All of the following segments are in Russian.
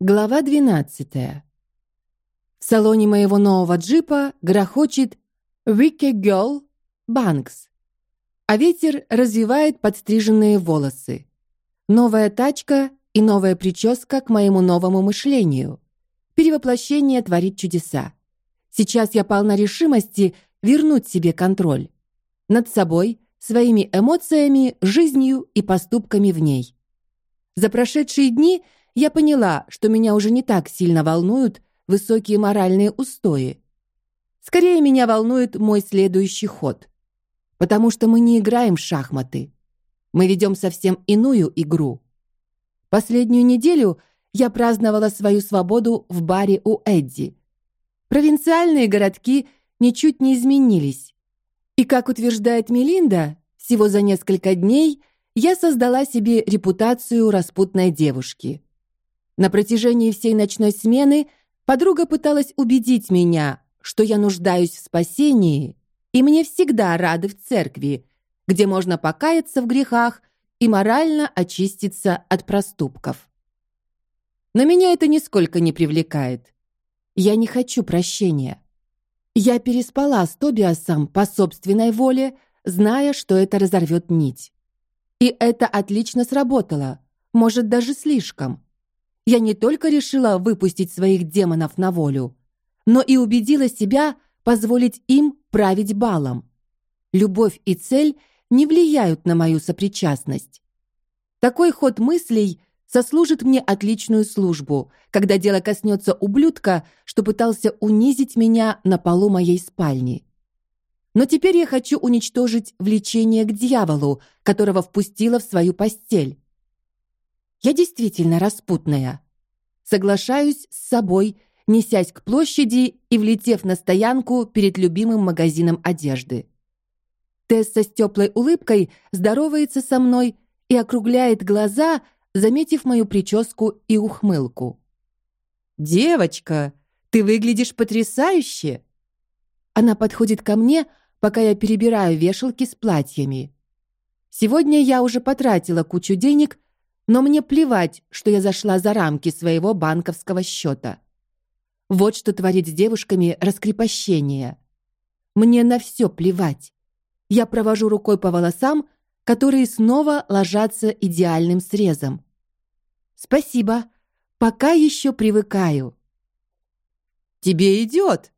Глава 12. В салоне моего нового джипа грохочет Wicked Girl Banks, а ветер развивает подстриженные волосы. Новая тачка и новая прическа к моему новому мышлению. Перевоплощение творит чудеса. Сейчас я полна решимости вернуть себе контроль над собой, своими эмоциями, жизнью и поступками в ней. За прошедшие дни я поняла, что меня уже не так сильно волнуют высокие моральные устои. Скорее меня волнует мой следующий ход, потому что мы не играем в шахматы. Мы ведем совсем иную игру. Последнюю неделю я праздновала свою свободу в баре у Эдди. Провинциальные городки ничуть не изменились. И как утверждает Мелинда, всего за несколько дней я создала себе репутацию распутной девушки. На протяжении всей ночной смены подруга пыталась убедить меня, что я нуждаюсь в спасении, и мне всегда рады в церкви, где можно покаяться в грехах и морально очиститься от проступков. Но меня это нисколько не привлекает. Я не хочу прощения. Я переспала с Тобиасом по собственной воле, зная, что это разорвет нить. И это отлично сработало, может даже слишком я не только решила выпустить своих демонов на волю, но и убедила себя позволить им править балом. Любовь и цель не влияют на мою сопричастность. Такой ход мыслей сослужит мне отличную службу, когда дело коснется ублюдка, что пытался унизить меня на полу моей спальни. Но теперь я хочу уничтожить влечение к дьяволу, которого впустила в свою постель. Я действительно распутная. Соглашаюсь с собой, несясь к площади и влетев на стоянку перед любимым магазином одежды. Тесса с теплой улыбкой здоровается со мной и округляет глаза, заметив мою прическу и ухмылку. Девочка, ты выглядишь потрясающе. Она подходит ко мне, пока я перебираю вешалки с платьями. Сегодня я уже потратила кучу денег но мне плевать, что я зашла за рамки своего банковского счета. Вот что творит с девушками раскрепощение. Мне на все плевать. Я провожу рукой по волосам, которые снова ложатся идеальным срезом. Спасибо, пока еще привыкаю. Тебе идет,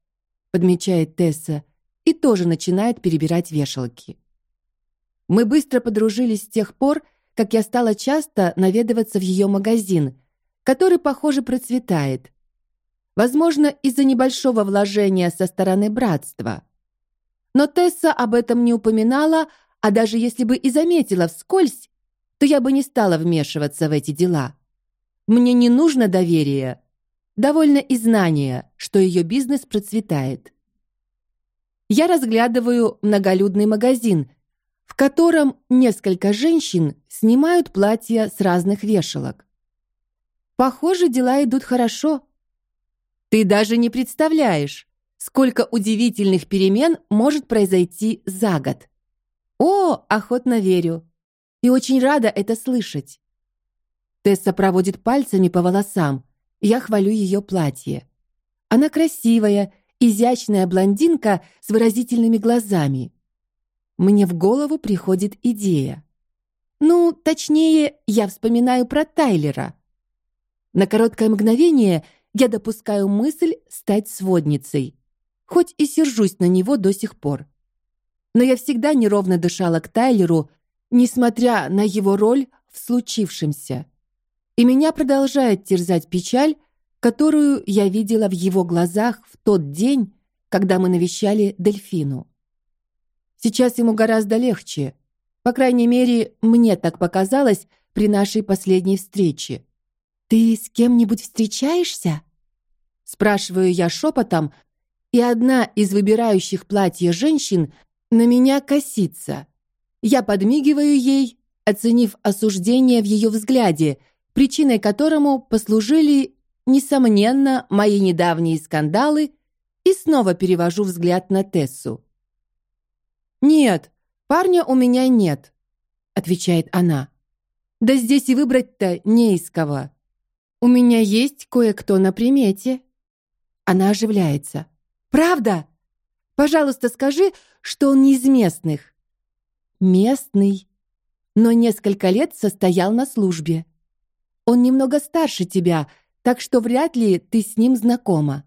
подмечает Тесса и тоже начинает перебирать вешалки. Мы быстро подружились с тех пор, как я стала часто наведываться в ее магазин, который, похоже, процветает. Возможно, из-за небольшого вложения со стороны братства. Но Тесса об этом не упоминала, а даже если бы и заметила вскользь, то я бы не стала вмешиваться в эти дела. Мне не нужно доверие, довольно и знания, что ее бизнес процветает. Я разглядываю многолюдный магазин, в котором несколько женщин снимают платья с разных вешалок. Похоже, дела идут хорошо. Ты даже не представляешь, сколько удивительных перемен может произойти за год. О, охотно верю. И очень рада это слышать. Тесса проводит пальцами по волосам. Я хвалю ее платье. Она красивая, изящная блондинка с выразительными глазами мне в голову приходит идея. Ну, точнее, я вспоминаю про Тайлера. На короткое мгновение я допускаю мысль стать сводницей, хоть и сержусь на него до сих пор. Но я всегда неровно дышала к Тайлеру, несмотря на его роль в случившемся. И меня продолжает терзать печаль, которую я видела в его глазах в тот день, когда мы навещали Дельфину. Сейчас ему гораздо легче. По крайней мере, мне так показалось при нашей последней встрече. Ты с кем-нибудь встречаешься? спрашиваю я шепотом, и одна из выбирающих платье женщин на меня косится. Я подмигиваю ей, оценив осуждение в ее взгляде, причиной которому послужили несомненно мои недавние скандалы, и снова перевожу взгляд на Тессу. Нет, парня у меня нет, отвечает она. Да здесь и выбрать-то не из кого. У меня есть кое-кто на примете. Она оживляется. Правда? Пожалуйста, скажи, что он не из местных. Местный, но несколько лет состоял на службе. Он немного старше тебя, так что вряд ли ты с ним знакома.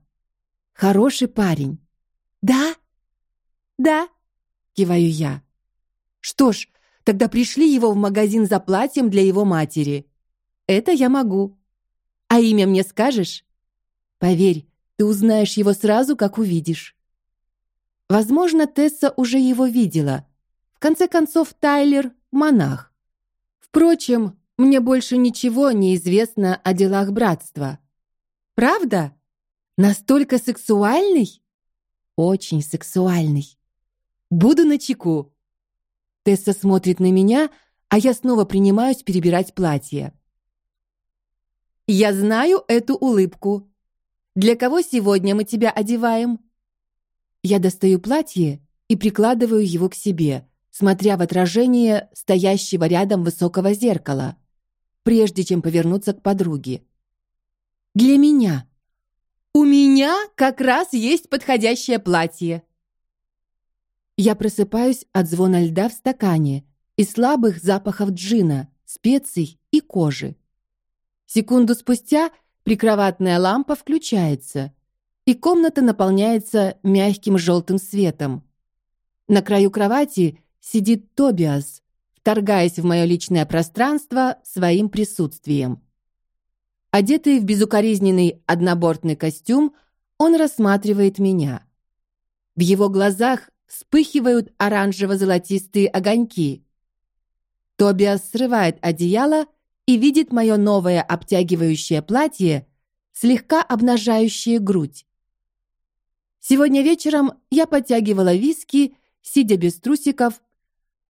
Хороший парень. Да? Да, киваю я. Что ж, тогда пришли его в магазин за платьем для его матери. Это я могу. А имя мне скажешь? Поверь, ты узнаешь его сразу, как увидишь. Возможно, Тесса уже его видела. В конце концов, Тайлер монах. Впрочем, мне больше ничего не известно о делах братства. Правда? Настолько сексуальный? Очень сексуальный. Буду на чеку. Тесса смотрит на меня, а я снова принимаюсь перебирать платье. Я знаю эту улыбку. Для кого сегодня мы тебя одеваем? Я достаю платье и прикладываю его к себе, смотря в отражение стоящего рядом высокого зеркала, прежде чем повернуться к подруге. Для меня. У меня как раз есть подходящее платье. Я просыпаюсь от звона льда в стакане и слабых запахов джина, специй и кожи. Секунду спустя прикроватная лампа включается, и комната наполняется мягким желтым светом. На краю кровати сидит Тобиас, вторгаясь в мое личное пространство своим присутствием. Одетый в безукоризненный однобортный костюм, он рассматривает меня. В его глазах вспыхивают оранжево-золотистые огоньки. Тобиас срывает одеяло и видит мое новое обтягивающее платье, слегка обнажающее грудь. Сегодня вечером я подтягивала виски, сидя без трусиков,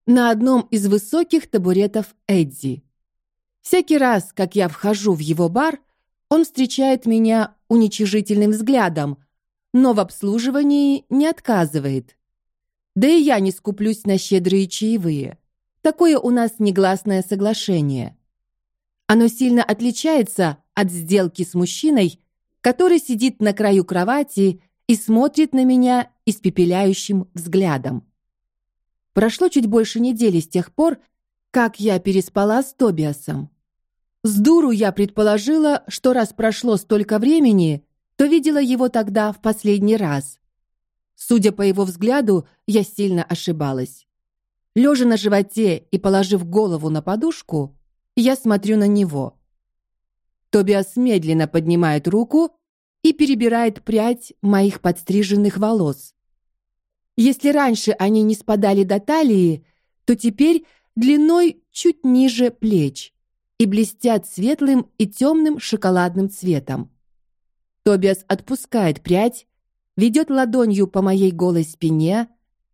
на одном из высоких табуретов Эдди. Всякий раз, как я вхожу в его бар, он встречает меня уничижительным взглядом, но в обслуживании не отказывает. Да и я не скуплюсь на щедрые чаевые. Такое у нас негласное соглашение. Оно сильно отличается от сделки с мужчиной, который сидит на краю кровати и смотрит на меня испепеляющим взглядом. Прошло чуть больше недели с тех пор, как я переспала с Тобиасом. С дуру я предположила, что раз прошло столько времени, то видела его тогда в последний раз. Судя по его взгляду, я сильно ошибалась. Лежа на животе и положив голову на подушку, я смотрю на него. Тобиас медленно поднимает руку и перебирает прядь моих подстриженных волос. Если раньше они не спадали до талии, то теперь длиной чуть ниже плеч и блестят светлым и темным шоколадным цветом. Тобиас отпускает прядь, ведет ладонью по моей голой спине,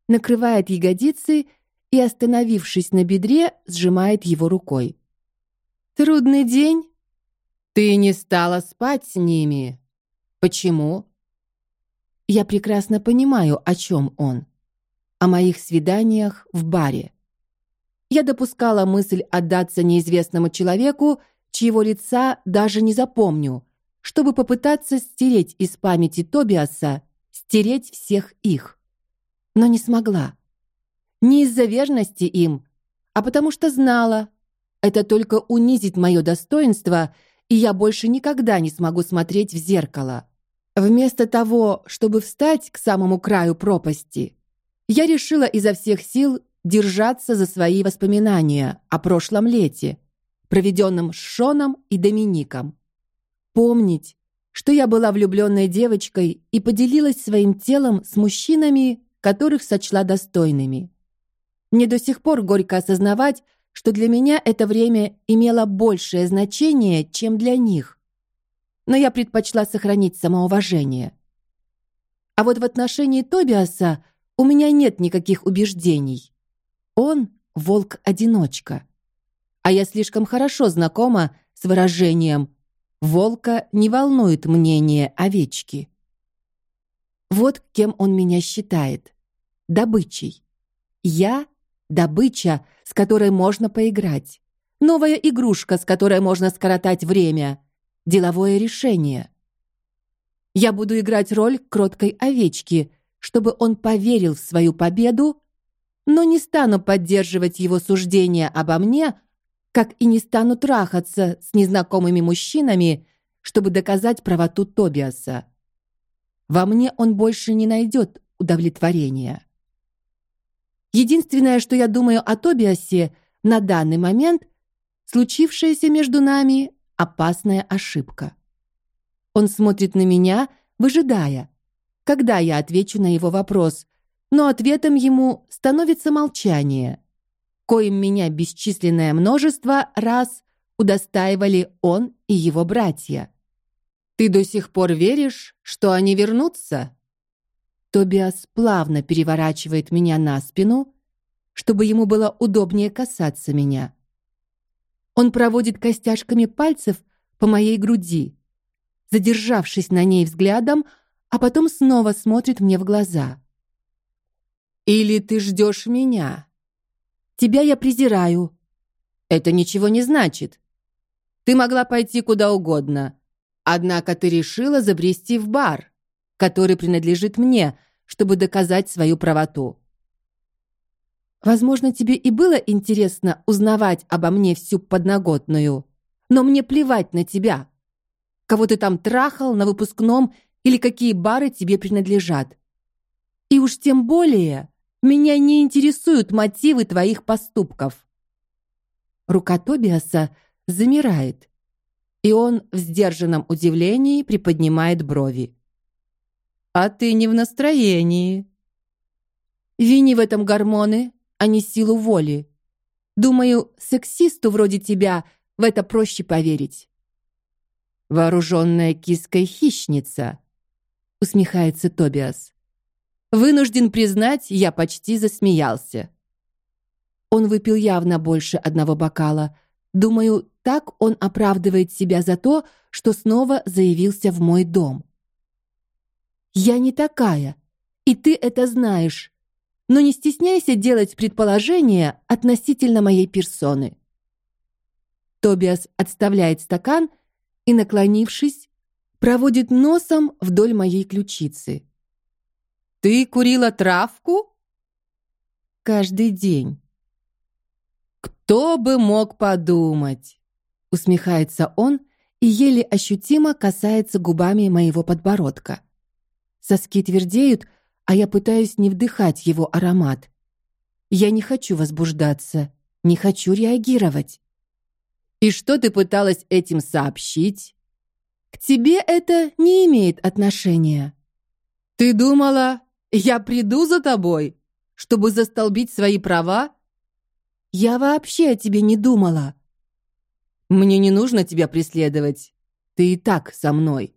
накрывает ягодицы и, остановившись на бедре, сжимает его рукой. Трудный день. Ты не стала спать с ними. Почему? Я прекрасно понимаю, о чем он. О моих свиданиях в баре я допускала мысль отдаться неизвестному человеку, чьего лица даже не запомню, чтобы попытаться стереть из памяти Тобиаса, стереть всех их. Но не смогла. Не из-за верности им, а потому что знала, это только унизит мое достоинство, и я больше никогда не смогу смотреть в зеркало. Вместо того, чтобы встать к самому краю пропасти, я решила изо всех сил держаться за свои воспоминания о прошлом лете, проведенном с Шоном и Домиником. Помнить, что я была влюбленной девочкой и поделилась своим телом с мужчинами, которых сочла достойными. Мне до сих пор горько осознавать, что для меня это время имело большее значение, чем для них. Но я предпочла сохранить самоуважение. А вот в отношении Тобиаса у меня нет никаких убеждений. Он волк-одиночка. А я слишком хорошо знакома с выражением «волка не волнует мнение овечки». Вот кем он меня считает. Добычей. Я — добыча, с которой можно поиграть. Новая игрушка, с которой можно скоротать время. деловое решение. Я буду играть роль кроткой овечки, чтобы он поверил в свою победу, но не стану поддерживать его суждения обо мне, как и не стану трахаться с незнакомыми мужчинами, чтобы доказать правоту Тобиаса. Во мне он больше не найдет удовлетворения. Единственное, что я думаю о Тобиасе на данный момент, случившаяся между нами опасная ошибка. Он смотрит на меня, выжидая, когда я отвечу на его вопрос, но ответом ему становится молчание, коим меня бесчисленное множество раз удостаивали он и его братья. Ты до сих пор веришь, что они вернутся? Тобиас плавно переворачивает меня на спину, чтобы ему было удобнее касаться меня. Он проводит костяшками пальцев по моей груди, задержавшись на ней взглядом, а потом снова смотрит мне в глаза. Или ты ждешь меня? Тебя я презираю. Это ничего не значит. Ты могла пойти куда угодно, однако ты решила забрести в бар, который принадлежит мне, чтобы доказать свою правоту. Возможно, тебе и было интересно узнавать обо мне всю подноготную, но мне плевать на тебя. Кого ты там трахал на выпускном или какие бары тебе принадлежат. И уж тем более меня не интересуют мотивы твоих поступков. Рука Тобиаса замирает, и он в сдержанном удивлении приподнимает брови. А ты не в настроении. Вини в этом гормоны, а не силу воли. Думаю, сексисту вроде тебя в это проще поверить. Вооруженная киской хищница, усмехается Тобиас. Вынужден признать, я почти засмеялся. Он выпил явно больше одного бокала. Думаю, так он оправдывает себя за то, что снова заявился в мой дом. Я не такая, и ты это знаешь но не стесняйся делать предположения относительно моей персоны. Тобиас отставляет стакан и, наклонившись, проводит носом вдоль моей ключицы. Ты курила травку? Каждый день. Кто бы мог подумать? Усмехается он и еле ощутимо касается губами моего подбородка. Соски твердеют, а я пытаюсь не вдыхать его аромат. Я не хочу возбуждаться, не хочу реагировать. И что ты пыталась этим сообщить? К тебе это не имеет отношения. Ты думала, я приду за тобой, чтобы застолбить свои права? Я вообще о тебе не думала. Мне не нужно тебя преследовать. Ты и так со мной.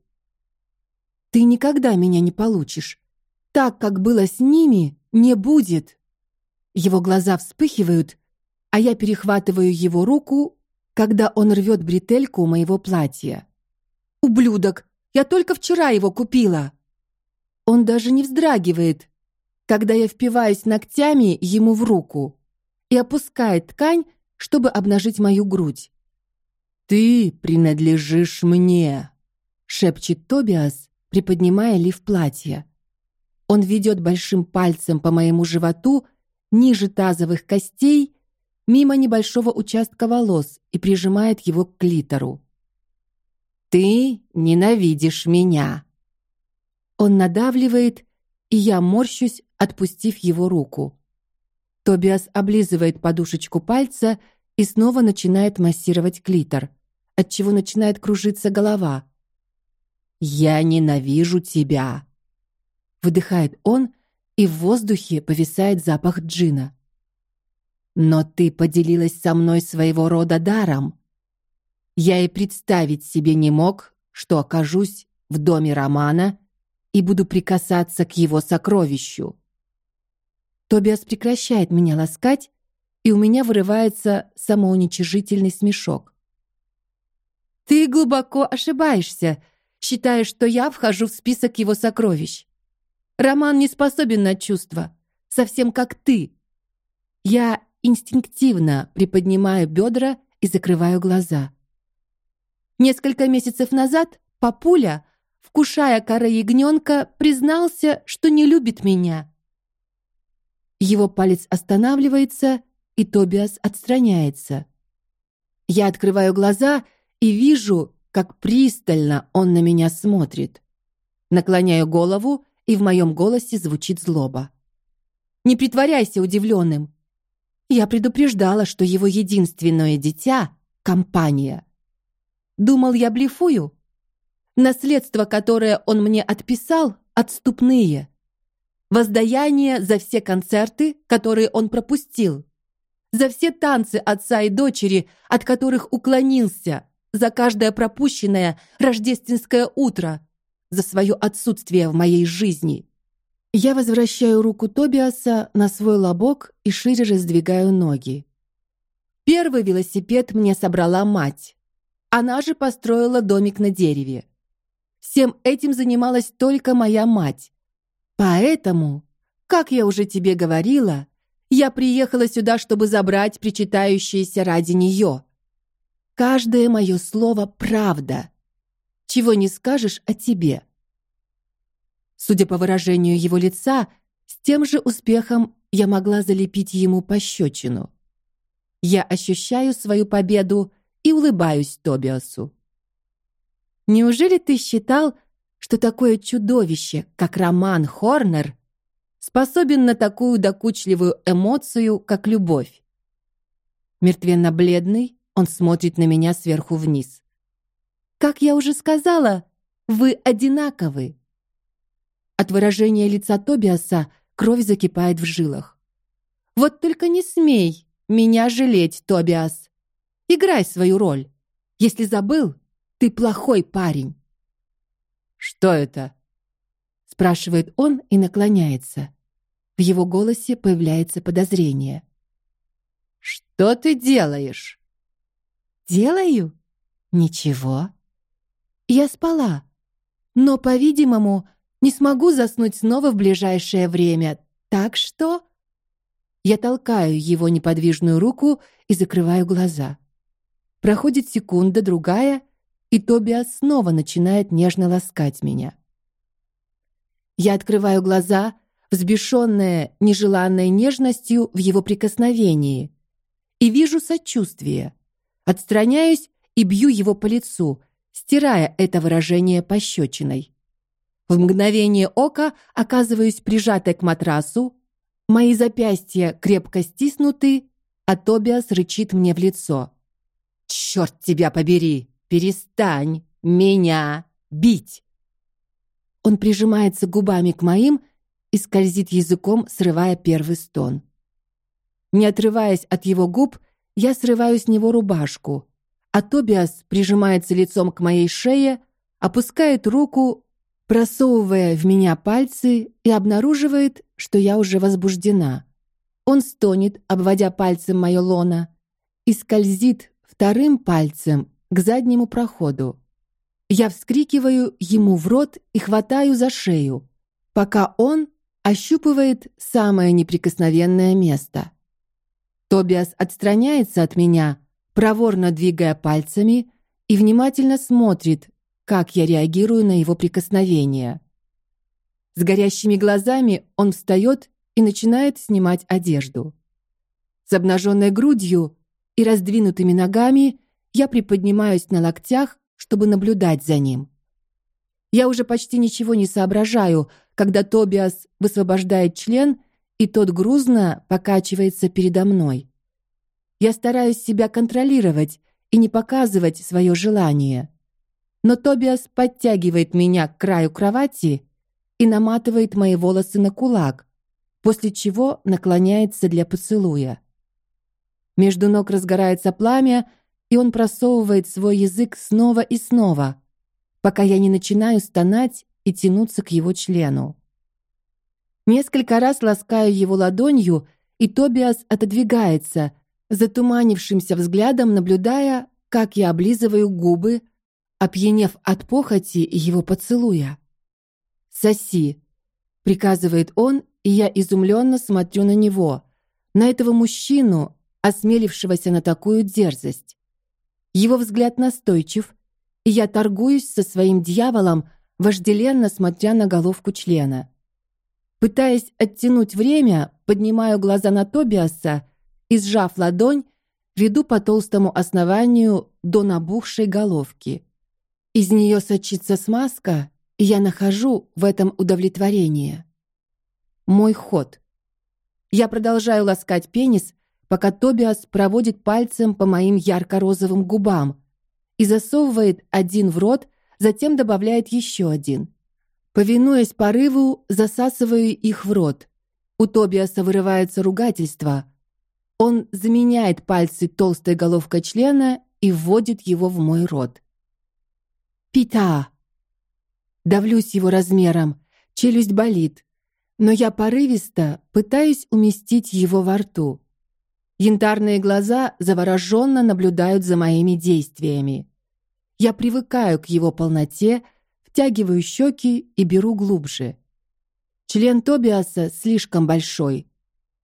Ты никогда меня не получишь так, как было с ними, не будет. Его глаза вспыхивают, а я перехватываю его руку, когда он рвет бретельку моего платья. Ублюдок! Я только вчера его купила. Он даже не вздрагивает, когда я впиваюсь ногтями ему в руку и опускает ткань, чтобы обнажить мою грудь. Ты принадлежишь мне, шепчет Тобиас, приподнимая лиф платья. Он ведет большим пальцем по моему животу ниже тазовых костей, мимо небольшого участка волос и прижимает его к клитору. Ты ненавидишь меня. Он надавливает, и я морщусь, отпустив его руку. Тобиас облизывает подушечку пальца и снова начинает массировать клитор, от чего начинает кружиться голова. Я ненавижу тебя выдыхает он, и в воздухе повисает запах джина. Но ты поделилась со мной своего рода даром. Я и представить себе не мог, что окажусь в доме Романа и буду прикасаться к его сокровищу. Тобиас прекращает меня ласкать, и у меня вырывается самоуничижительный смешок. Ты глубоко ошибаешься, считая, что я вхожу в список его сокровищ. Роман не способен на чувства, совсем как ты. Я инстинктивно приподнимаю бедра и закрываю глаза. Несколько месяцев назад папуля, вкушая коры ягненка, признался, что не любит меня. Его палец останавливается, и Тобиас отстраняется. Я открываю глаза и вижу, как пристально он на меня смотрит. Наклоняю голову, и в моем голосе звучит злоба. Не притворяйся удивленным. Я предупреждала, что его единственное дитя компания. Думал, я блефую? Наследство, которое он мне отписал, отступные. Воздаяние за все концерты, которые он пропустил. За все танцы отца и дочери, от которых уклонился. За каждое пропущенное рождественское утро. За свое отсутствие в моей жизни. Я возвращаю руку Тобиаса на свой лобок и шире раздвигаю ноги. Первый велосипед мне собрала мать. Она же построила домик на дереве. Всем этим занималась только моя мать. Поэтому, как я уже тебе говорила, я приехала сюда, чтобы забрать причитающееся ради нее. Каждое мое слово правда. Чего не скажешь о тебе. Судя по выражению его лица, с тем же успехом я могла залепить ему пощечину. Я ощущаю свою победу и улыбаюсь Тобиасу. Неужели ты считал, что такое чудовище, как Роман Хорнер, способен на такую докучливую эмоцию, как любовь? Мертвенно-бледный, он смотрит на меня сверху вниз. Как я уже сказала, вы одинаковы. От выражения лица Тобиаса кровь закипает в жилах. Вот только не смей меня жалеть, Тобиас. Играй свою роль. Если забыл, ты плохой парень. Что это? спрашивает он и наклоняется. В его голосе появляется подозрение. Что ты делаешь? Делаю? Ничего. Я спала, но, по-видимому, не смогу заснуть снова в ближайшее время. Так что я толкаю его неподвижную руку и закрываю глаза. Проходит секунда, другая, и Тобиас снова начинает нежно ласкать меня. Я открываю глаза, взбешенная нежеланной нежностью в его прикосновении, и вижу сочувствие. Отстраняюсь и бью его по лицу, стирая это выражение пощечиной. В мгновение ока оказываюсь прижатой к матрасу, Мои запястья крепко стиснуты, а Тобиас рычит мне в лицо. Черт тебя побери! Перестань меня бить! Он прижимается губами к моим и скользит языком, срывая первый стон. Не отрываясь от его губ, я срываю с него рубашку, а Тобиас прижимается лицом к моей шее, опускает руку просовывая в меня пальцы и обнаруживает, что я уже возбуждена. Он стонет, обводя пальцем мое лоно, и скользит вторым пальцем к заднему проходу. Я вскрикиваю ему в рот и хватаю за шею, пока он ощупывает самое неприкосновенное место. Тобиас отстраняется от меня, проворно двигая пальцами, и внимательно смотрит, как я реагирую на его прикосновение. С горящими глазами он встает и начинает снимать одежду. С обнаженной грудью и раздвинутыми ногами я приподнимаюсь на локтях, чтобы наблюдать за ним. Я уже почти ничего не соображаю, когда Тобиас высвобождает член, и тот грузно покачивается передо мной. Я стараюсь себя контролировать и не показывать свое желание но Тобиас подтягивает меня к краю кровати и наматывает мои волосы на кулак, после чего наклоняется для поцелуя. Между ног разгорается пламя, и он просовывает свой язык снова и снова, пока я не начинаю стонать и тянуться к его члену. Несколько раз ласкаю его ладонью, и Тобиас отодвигается, затуманившимся взглядом наблюдая, как я облизываю губы, опьянев от похоти его поцелуя. «Соси!» — приказывает он, и я изумленно смотрю на него, на этого мужчину, осмелившегося на такую дерзость. Его взгляд настойчив, и я торгуюсь со своим дьяволом, вожделенно смотря на головку члена. Пытаясь оттянуть время, поднимаю глаза на Тобиаса и, сжав ладонь, веду по толстому основанию до набухшей головки. Из нее сочится смазка, и я нахожу в этом удовлетворение. Мой ход. Я продолжаю ласкать пенис, пока Тобиас проводит пальцем по моим ярко-розовым губам и засовывает один в рот, затем добавляет еще один. Повинуясь порыву, засасываю их в рот. У Тобиаса вырывается ругательство. Он заменяет пальцы толстой головкой члена и вводит его в мой рот. Пита. Давлюсь его размером, челюсть болит, но я порывисто пытаюсь уместить его во рту. Янтарные глаза завороженно наблюдают за моими действиями. Я привыкаю к его полноте, втягиваю щеки и беру глубже. Член Тобиаса слишком большой.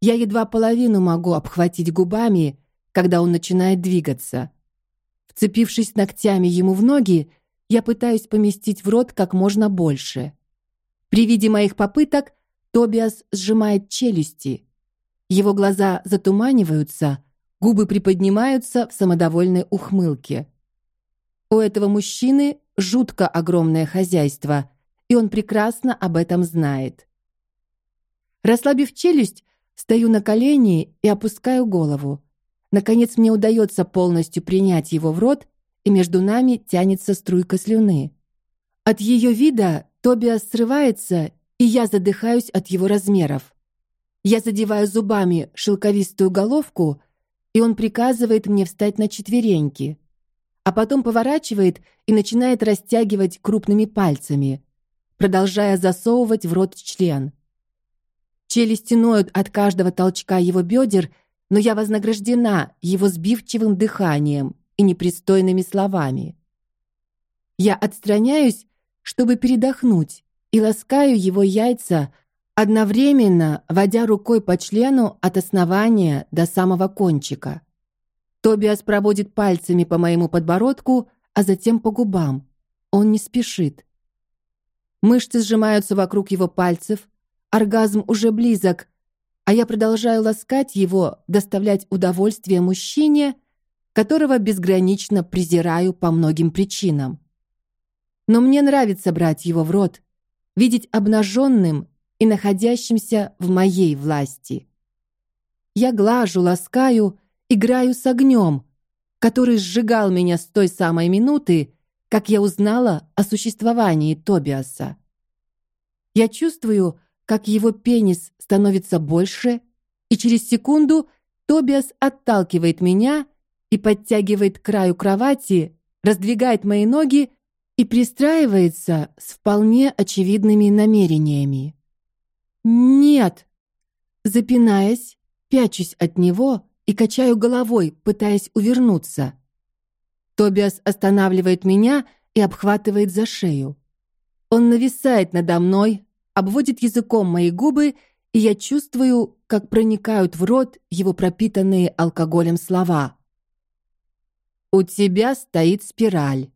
Я едва половину могу обхватить губами, когда он начинает двигаться. Вцепившись ногтями ему в ноги, я пытаюсь поместить в рот как можно больше. При виде моих попыток Тобиас сжимает челюсти. Его глаза затуманиваются, губы приподнимаются в самодовольной ухмылке. У этого мужчины жутко огромное хозяйство, и он прекрасно об этом знает. Расслабив челюсть, стою на колени и опускаю голову. Наконец мне удается полностью принять его в рот и между нами тянется струйка слюны. От ее вида Тобиас срывается, и я задыхаюсь от его размеров. Я задеваю зубами шелковистую головку, и он приказывает мне встать на четвереньки, а потом поворачивает и начинает растягивать крупными пальцами, продолжая засовывать в рот член. Челюсти ноют от каждого толчка его бедер, но я вознаграждена его сбивчивым дыханием и непристойными словами. Я отстраняюсь, чтобы передохнуть, и ласкаю его яйца, одновременно водя рукой по члену от основания до самого кончика. Тобиас проводит пальцами по моему подбородку, а затем по губам. Он не спешит. Мышцы сжимаются вокруг его пальцев, оргазм уже близок, а я продолжаю ласкать его, доставлять удовольствие мужчине, которого безгранично презираю по многим причинам. Но мне нравится брать его в рот, видеть обнаженным и находящимся в моей власти. Я глажу, ласкаю, играю с огнем, который сжигал меня с той самой минуты, как я узнала о существовании Тобиаса. Я чувствую, как его пенис становится больше, и через секунду Тобиас отталкивает меня и подтягивает к краю кровати, раздвигает мои ноги и пристраивается с вполне очевидными намерениями. Нет, запинаясь, пячусь от него и качаю головой, пытаясь увернуться. Тобиас останавливает меня и обхватывает за шею. Он нависает надо мной, обводит языком мои губы, и я чувствую, как проникают в рот его пропитанные алкоголем слова. У тебя стоит спираль.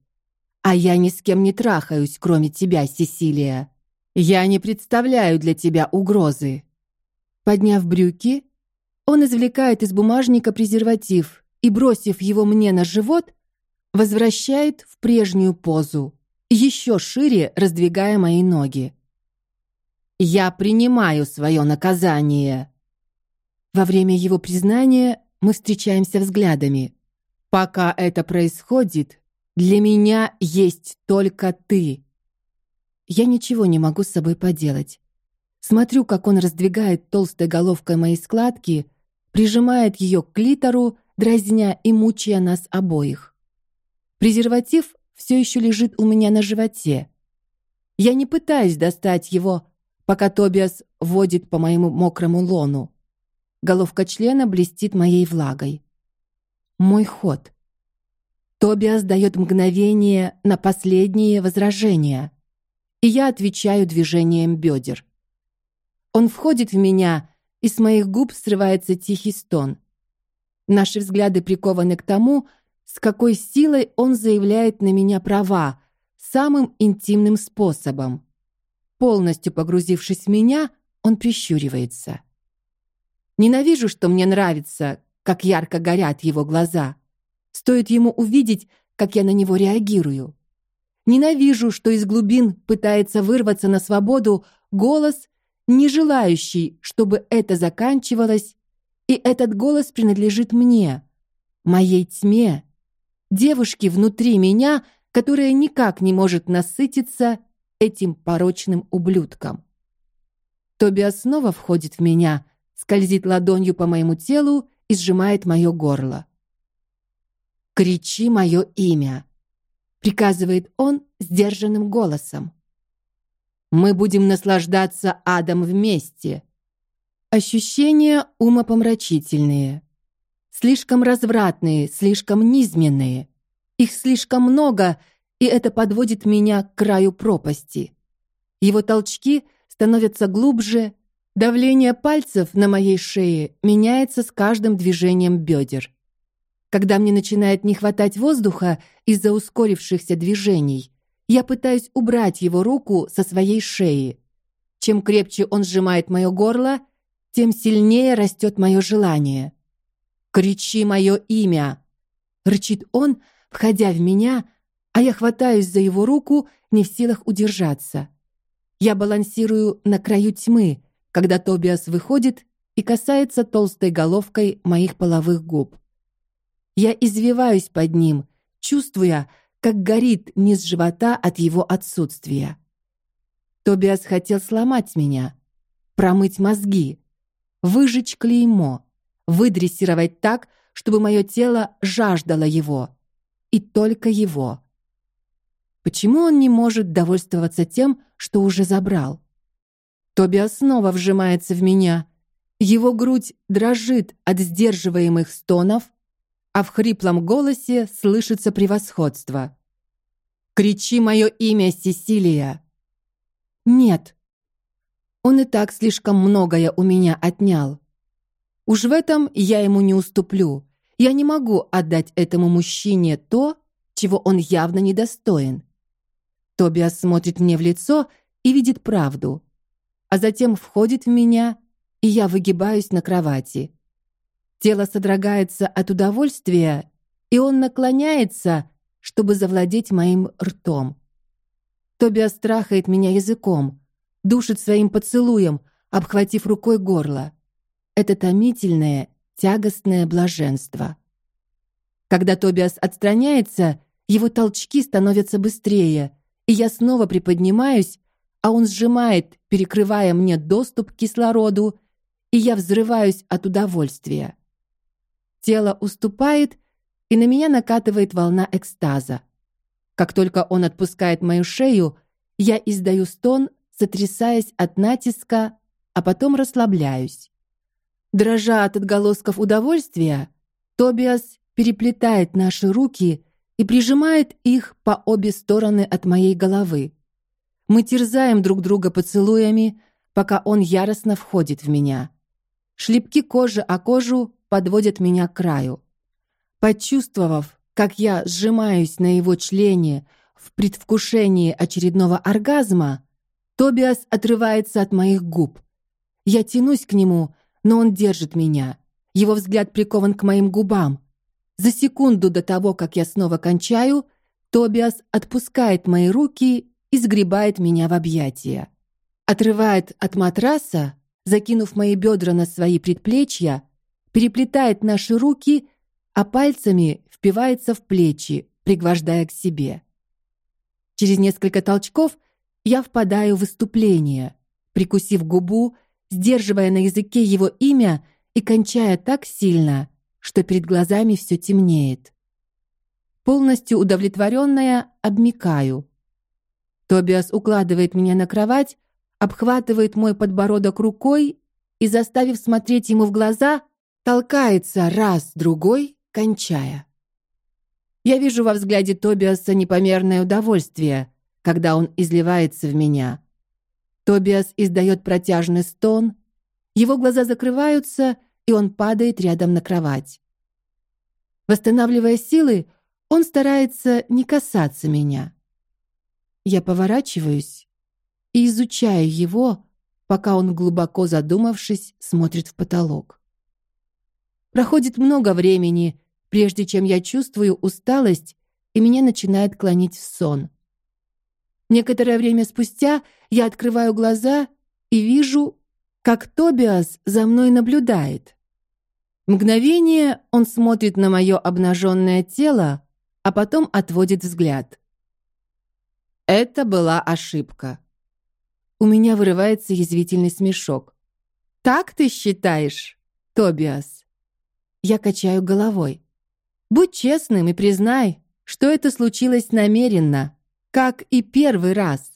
А я ни с кем не трахаюсь, кроме тебя, Сесилия. Я не представляю для тебя угрозы. Подняв брюки, он извлекает из бумажника презерватив и, бросив его мне на живот, возвращает в прежнюю позу, еще шире раздвигая мои ноги. Я принимаю свое наказание. Во время его признания мы встречаемся взглядами. Пока это происходит, для меня есть только ты. Я ничего не могу с собой поделать. Смотрю, как он раздвигает толстой головкой мои складки, прижимает ее к клитору, дразня и мучая нас обоих. Презерватив все еще лежит у меня на животе. Я не пытаюсь достать его, пока Тобиас водит по моему мокрому лону. Головка члена блестит моей влагой. Мой ход. Тобиас дает мгновение на последние возражения, и я отвечаю движением бедер. Он входит в меня, и с моих губ срывается тихий стон. Наши взгляды прикованы к тому, с какой силой он заявляет на меня права самым интимным способом. Полностью погрузившись в меня, он прищуривается. Ненавижу, что мне нравится, как ярко горят его глаза. Стоит ему увидеть, как я на него реагирую. Ненавижу, что из глубин пытается вырваться на свободу голос, не желающий, чтобы это заканчивалось, и этот голос принадлежит мне, моей тьме, девушке внутри меня, которая никак не может насытиться этим порочным ублюдком. Тобиас снова входит в меня, скользит ладонью по моему телу и сжимает мое горло. Кричи мое имя, приказывает он сдержанным голосом. Мы будем наслаждаться адом вместе. Ощущения умопомрачительные, слишком развратные, слишком низменные. Их слишком много, и это подводит меня к краю пропасти. Его толчки становятся глубже, давление пальцев на моей шее меняется с каждым движением бедер. Когда мне начинает не хватать воздуха из-за ускорившихся движений, я пытаюсь убрать его руку со своей шеи. Чем крепче он сжимает мое горло, тем сильнее растет мое желание. Кричи мое имя, рычит он, входя в меня, а я хватаюсь за его руку, не в силах удержаться. Я балансирую на краю тьмы, когда Тобиас выходит и касается толстой головкой моих половых губ. Я извиваюсь под ним, чувствуя, как горит низ живота от его отсутствия. Тобиас хотел сломать меня, промыть мозги, выжечь клеймо, выдрессировать так, чтобы мое тело жаждало его, и только его. Почему он не может довольствоваться тем, что уже забрал? Тобиас снова вжимается в меня. Его грудь дрожит от сдерживаемых стонов, а в хриплом голосе слышится превосходство. Кричи мое имя, Сесилия. Нет. Он и так слишком многое у меня отнял. Уж в этом я ему не уступлю. Я не могу отдать этому мужчине то, чего он явно недостоин. Тобиас смотрит мне в лицо и видит правду, а затем входит в меня, и я выгибаюсь на кровати. Тело содрогается от удовольствия, и он наклоняется, чтобы завладеть моим ртом. Тобиас страхает меня языком, душит своим поцелуем, обхватив рукой горло. Это томительное, тягостное блаженство. Когда Тобиас отстраняется, его толчки становятся быстрее, и я снова приподнимаюсь, а он сжимает, перекрывая мне доступ к кислороду, и я взрываюсь от удовольствия. Тело уступает, и на меня накатывает волна экстаза. Как только он отпускает мою шею, я издаю стон, сотрясаясь от натиска, а потом расслабляюсь. Дрожа от отголосков удовольствия, Тобиас переплетает наши руки и прижимает их по обе стороны от моей головы. Мы терзаем друг друга поцелуями, пока он яростно входит в меня. Шлепки кожи о кожу подводят меня к краю. Почувствовав, как я сжимаюсь на его члене в предвкушении очередного оргазма, Тобиас отрывается от моих губ. Я тянусь к нему, но он держит меня. Его взгляд прикован к моим губам. За секунду до того, как я снова кончаю, Тобиас отпускает мои руки и сгребает меня в объятия. Отрывает от матраса, закинув мои бедра на свои предплечья, переплетает наши руки а пальцами впивается в плечи, пригвождая к себе. Через несколько толчков я впадаю в выступление, прикусив губу, сдерживая на языке его имя и кончая так сильно, что перед глазами все темнеет. Полностью удовлетворенная, обмикаю. Тобиас укладывает меня на кровать, обхватывает мой подбородок рукой и, заставив смотреть ему в глаза, толкается раз, другой кончая. Я вижу во взгляде Тобиаса непомерное удовольствие, когда он изливается в меня. Тобиас издает протяжный стон, его глаза закрываются, и он падает рядом на кровать. Восстанавливая силы, Он старается не касаться меня. Я поворачиваюсь и изучаю его, пока он глубоко задумавшись смотрит в потолок. Проходит много времени, прежде чем я чувствую усталость и меня начинает клонить в сон. Некоторое время спустя я открываю глаза и вижу, как Тобиас за мной наблюдает. Мгновение он смотрит на мое обнаженное тело, а потом отводит взгляд. Это была ошибка. У меня вырывается язвительный смешок. Так ты считаешь, Тобиас? Я качаю головой. Будь честным и признай, что это случилось намеренно, как и первый раз.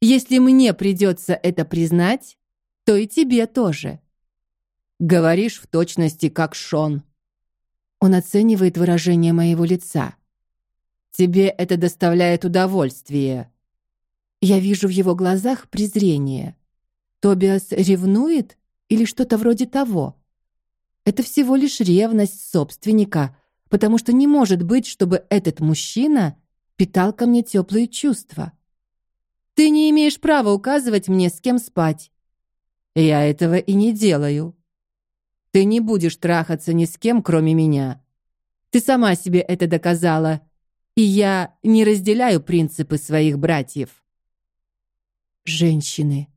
Если мне придется это признать, то и тебе тоже. Говоришь в точности как Шон. Он оценивает выражение моего лица. Тебе это доставляет удовольствие. Я вижу в его глазах презрение. Тобиас ревнует или что-то вроде того. Это всего лишь ревность собственника, потому что не может быть, чтобы этот мужчина питал ко мне теплые чувства. Ты не имеешь права указывать мне, с кем спать. Я этого и не делаю. Ты не будешь трахаться ни с кем, кроме меня. Ты сама себе это доказала и я не разделяю принципы своих братьев. Женщины.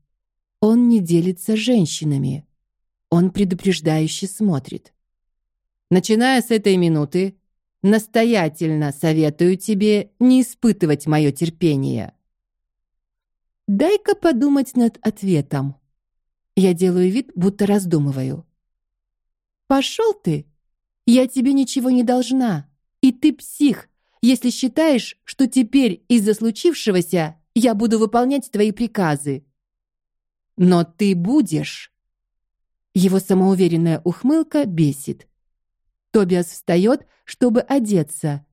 Он не делится женщинами. Он предупреждающе смотрит. Начиная с этой минуты, настоятельно советую тебе не испытывать мое терпение. Дай-ка подумать над ответом. Я делаю вид, будто раздумываю. Пошел ты. Я тебе ничего не должна. И ты псих, если считаешь, что теперь из-за случившегося я буду выполнять твои приказы. Но ты будешь. Его самоуверенная ухмылка бесит. Тобиас встает, чтобы одеться,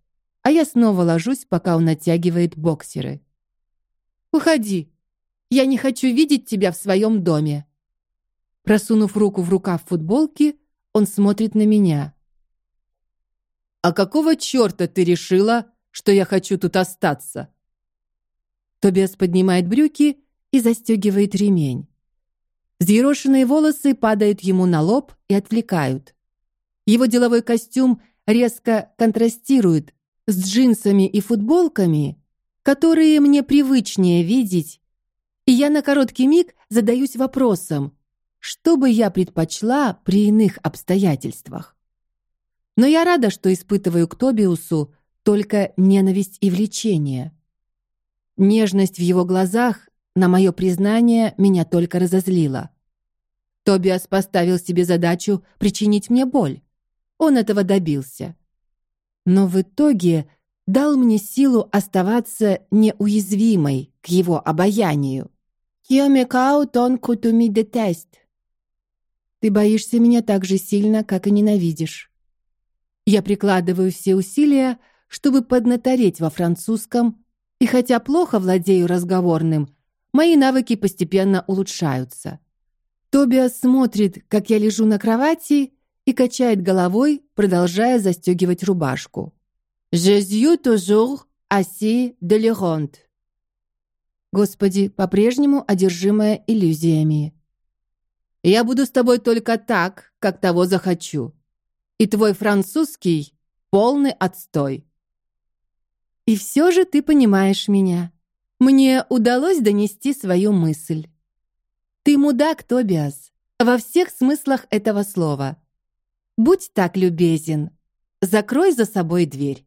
а я снова ложусь, пока он натягивает боксеры. Уходи. Я не хочу видеть тебя в своем доме. Просунув руку в рукав футболки, он смотрит на меня. «А какого черта ты решила, что я хочу тут остаться?» Тобиас поднимает брюки и застегивает ремень. Взъерошенные волосы падают ему на лоб и отвлекают. Его деловой костюм резко контрастирует с джинсами и футболками, которые мне привычнее видеть, и я на короткий миг задаюсь вопросом, что бы я предпочла при иных обстоятельствах. Но я рада, что испытываю к Тобиусу только ненависть и влечение. Нежность в его глазах на мое признание меня только разозлила. Тобиас поставил себе задачу причинить мне боль. Он этого добился. Но в итоге дал мне силу оставаться неуязвимой к его обаянию. Киомекао тон кутуми детест. Ты боишься меня так же сильно, как и ненавидишь. Я прикладываю все усилия, чтобы поднатореть во французском, и хотя плохо владею разговорным, мои навыки постепенно улучшаются. Тобиас смотрит, как я лежу на кровати и качает головой, продолжая застегивать рубашку. Je suis toujours assis de l'errant. Господи, по-прежнему одержимая иллюзиями. Я буду с тобой только так, как того захочу и твой французский полный отстой. И все же ты понимаешь меня. Мне удалось донести свою мысль. Ты мудак, Тобиас, во всех смыслах этого слова. Будь так любезен, закрой за собой дверь.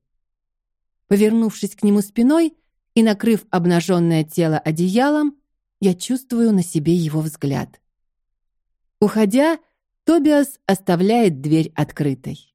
Повернувшись к нему спиной и накрыв обнаженное тело одеялом, я чувствую на себе его взгляд. Уходя, Тобиас оставляет дверь открытой.